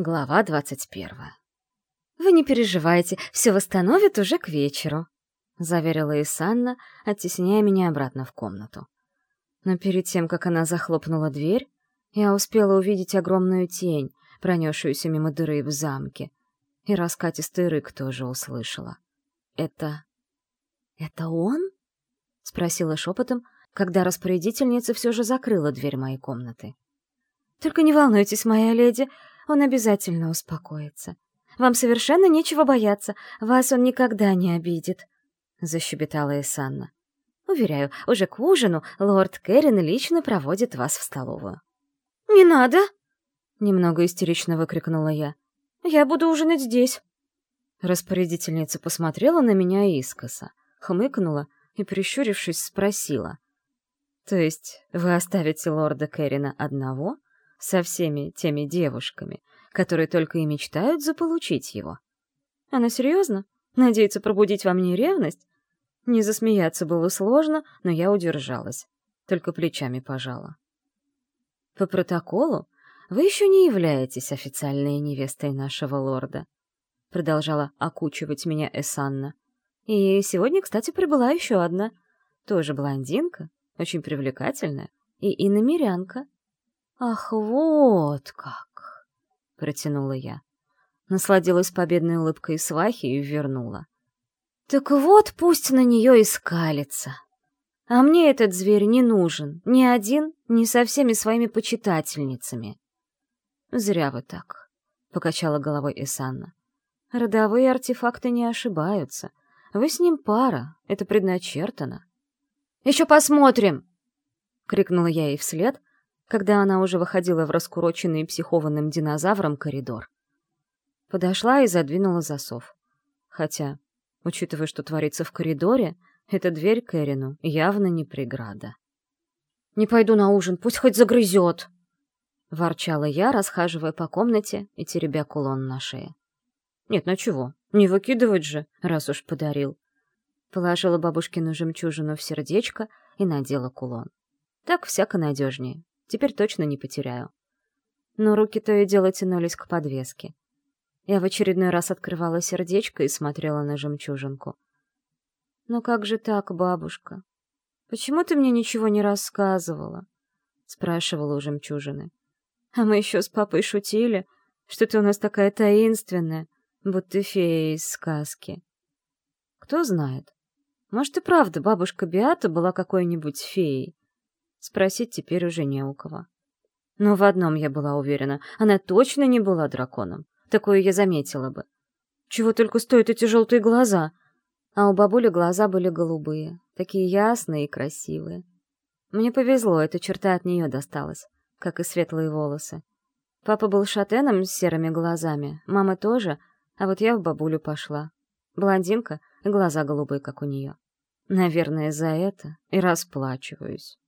Глава двадцать первая. «Вы не переживайте, все восстановит уже к вечеру», — заверила Исанна, оттесняя меня обратно в комнату. Но перед тем, как она захлопнула дверь, я успела увидеть огромную тень, пронесшуюся мимо дыры в замке, и раскатистый рык тоже услышала. «Это... это он?» — спросила шепотом, когда распорядительница все же закрыла дверь моей комнаты. «Только не волнуйтесь, моя леди, он обязательно успокоится. Вам совершенно нечего бояться, вас он никогда не обидит», — защебетала Эсанна. «Уверяю, уже к ужину лорд Кэррин лично проводит вас в столовую». «Не надо!» — немного истерично выкрикнула я. «Я буду ужинать здесь». Распорядительница посмотрела на меня искоса, хмыкнула и, прищурившись, спросила. «То есть вы оставите лорда Кэррина одного?» Со всеми теми девушками, которые только и мечтают заполучить его. Она серьезно? Надеется пробудить во мне ревность? Не засмеяться было сложно, но я удержалась, только плечами пожала. По протоколу вы еще не являетесь официальной невестой нашего лорда, продолжала окучивать меня Эсанна. И сегодня, кстати, прибыла еще одна, тоже блондинка, очень привлекательная и иномерянка. «Ах, вот как!» — протянула я. Насладилась победной улыбкой свахи и вернула. «Так вот пусть на нее и скалится. А мне этот зверь не нужен, ни один, ни со всеми своими почитательницами». «Зря вы так», — покачала головой Исанна. «Родовые артефакты не ошибаются. Вы с ним пара, это предначертано». «Еще посмотрим!» — крикнула я ей вслед, когда она уже выходила в раскуроченный психованным динозавром коридор. Подошла и задвинула засов. Хотя, учитывая, что творится в коридоре, эта дверь к Эрину явно не преграда. «Не пойду на ужин, пусть хоть загрызет!» — ворчала я, расхаживая по комнате и теребя кулон на шее. «Нет, ну чего, не выкидывать же, раз уж подарил». Положила бабушкину жемчужину в сердечко и надела кулон. Так всяко надежнее. Теперь точно не потеряю. Но руки то и дело тянулись к подвеске. Я в очередной раз открывала сердечко и смотрела на жемчужинку. «Ну как же так, бабушка? Почему ты мне ничего не рассказывала?» — спрашивала у жемчужины. «А мы еще с папой шутили, что ты у нас такая таинственная, будто фея из сказки. Кто знает, может и правда бабушка Биата была какой-нибудь феей. Спросить теперь уже не у кого. Но в одном я была уверена, она точно не была драконом. Такое я заметила бы. Чего только стоят эти желтые глаза. А у бабули глаза были голубые, такие ясные и красивые. Мне повезло, эта черта от нее досталась, как и светлые волосы. Папа был шатеном с серыми глазами, мама тоже, а вот я в бабулю пошла. Блондинка, глаза голубые, как у нее. Наверное, за это и расплачиваюсь.